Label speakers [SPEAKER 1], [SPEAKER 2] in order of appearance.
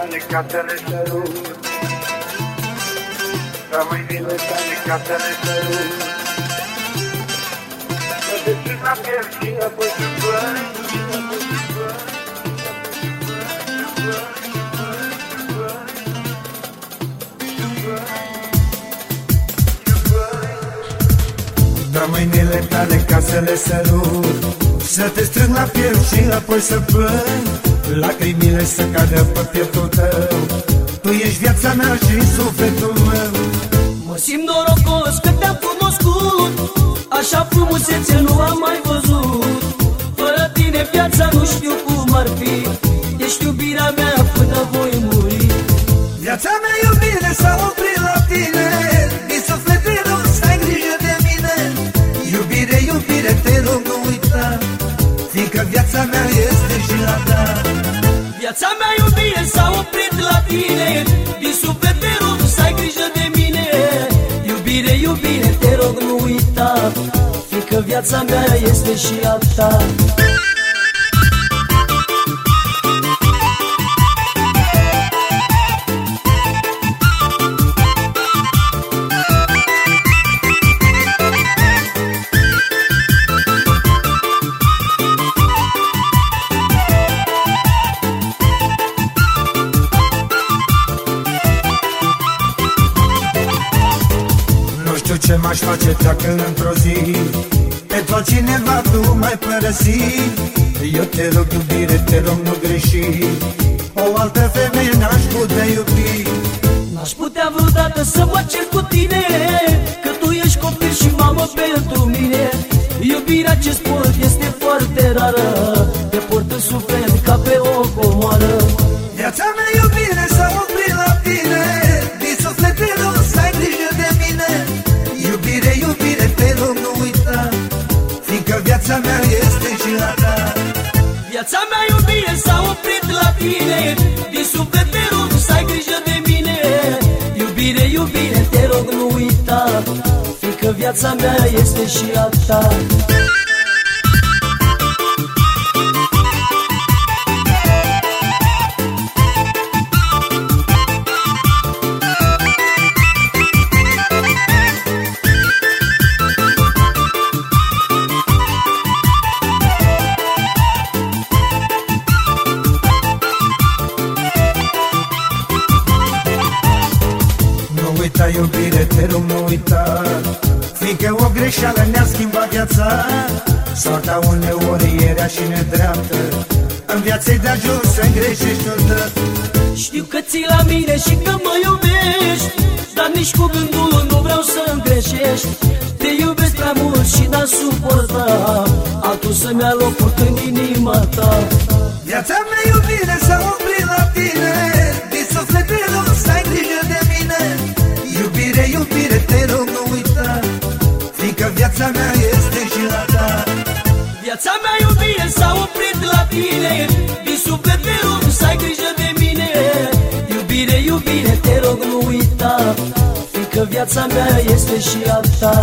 [SPEAKER 1] tale ca să le sărut. Ca mâinile tale ca să le sărut. Să te țin la piel și apoi să plâng Da mâinile tale ca să le sărut. Să te strâng la piel și apoi să plâng Lacrimile să cadă pe pieptul tău. Tu ești viața mea și sufletul meu.
[SPEAKER 2] Mă simt norocos că te-am cunoscut Așa frumusețe nu am mai văzut. Fără tine viața nu știu cum ar fi. Ești iubirea mea până voi muri.
[SPEAKER 1] Viața mea iubire s-a oprit la tine. Din sufletul să ai grijă de mine. Iubire, iubire, te rog nu uita. Fiindcă viața mea este și a ta
[SPEAKER 2] Viața mea iubire s-a oprit la tine. Din suflet te rog să ai grijă de mine. Iubire, iubire, te rog nu uita. Fiindcă viața mea este și a ta
[SPEAKER 1] știu ce m-aș face dacă într-o zi? Pentru altcineva tu mai părăsi Eu te rog iubire, te rog nu greși. O altă femeie n-aș putea iubi.
[SPEAKER 2] N-aș putea vreodată să mă cer cu tine Că tu ești copil și mamă pentru mine. Iubirea ce sport este foarte rară Te port în suflet ca pe o comoară.
[SPEAKER 1] Viața mea mea este și a ta
[SPEAKER 2] Viața mea iubire s-a oprit la tine. Din suflet te rog să ai grijă de mine. Iubire, iubire, te rog nu uita Fiindcă viața mea este și a ta
[SPEAKER 1] Nu uita iubire, te rog nu uita. Fiindcă o greșeală ne-a schimbat viața Soarta uneori e rea și nedreaptă. În viață de ajuns să îngreșești odată.
[SPEAKER 2] Știu că ții la mine și că mă iubești Dar nici cu gândul nu vreau să îmi greșești. Te iubesc prea mult și n-am suporta Altul să-mi ia locul în inima ta.
[SPEAKER 1] Viața mea iubire s-a oprit viața mea este și la ta.
[SPEAKER 2] Viața mea iubire s-a oprit la tine. Din suflet te rog să ai grijă de mine. Iubire, iubire, te rog nu uita Fiindcă viața mea este și a ta